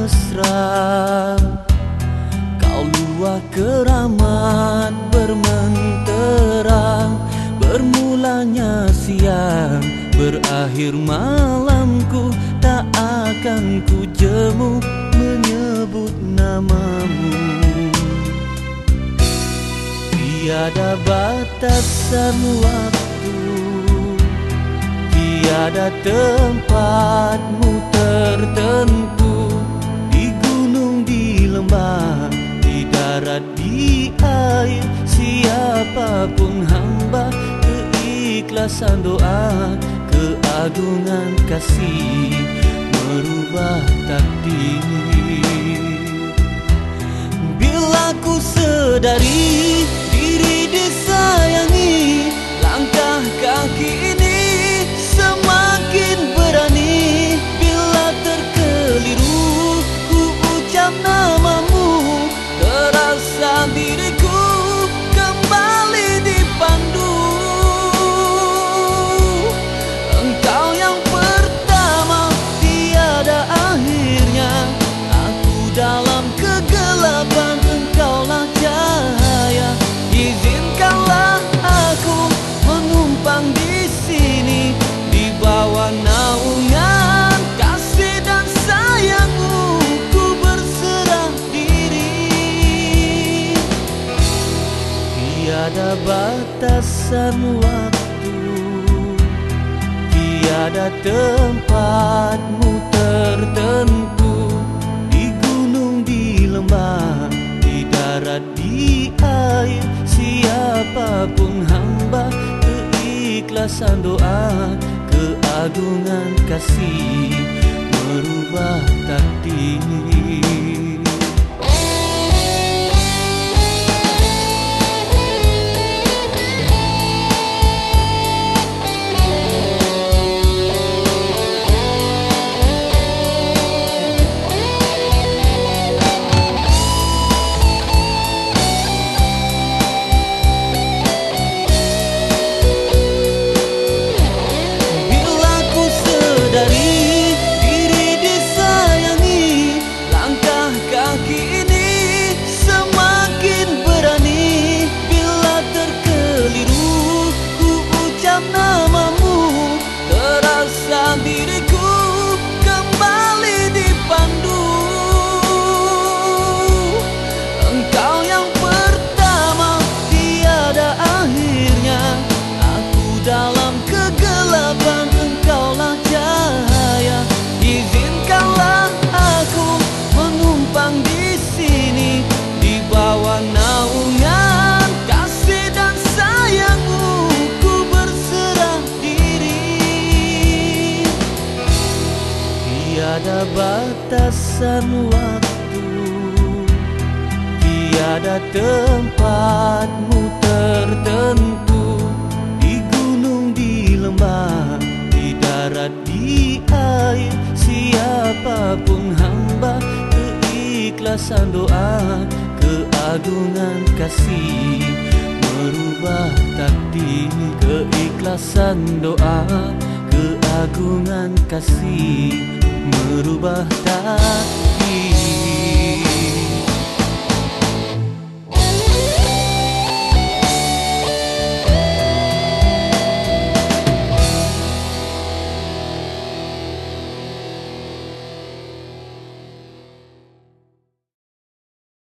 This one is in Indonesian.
mesra. Kau luar keramat bermentera Bermulanya siang Berakhir malamku Tak akan ku jemu Menyebut namamu. Tiada batasan waktu Tiada tempatmu tertentu. Siapapun hamba Keikhlasan doa Keagungan kasih Merubah takdir. Bila ku sedari Tiada batasan waktu Tiada tempatmu tertentu. Di gunung, di lembah Di darat, di air Siapa pun hamba Keikhlasan doa Keagungan kasih Merubah takdir Tiada batasan waktu. Tiada tempatmu tertentu. Di gunung, di lembah Di darat, di air Siapa pun hamba Keikhlasan doa Keagungan kasih Merubah takdir Keikhlasan doa Keagungan kasih merubah tak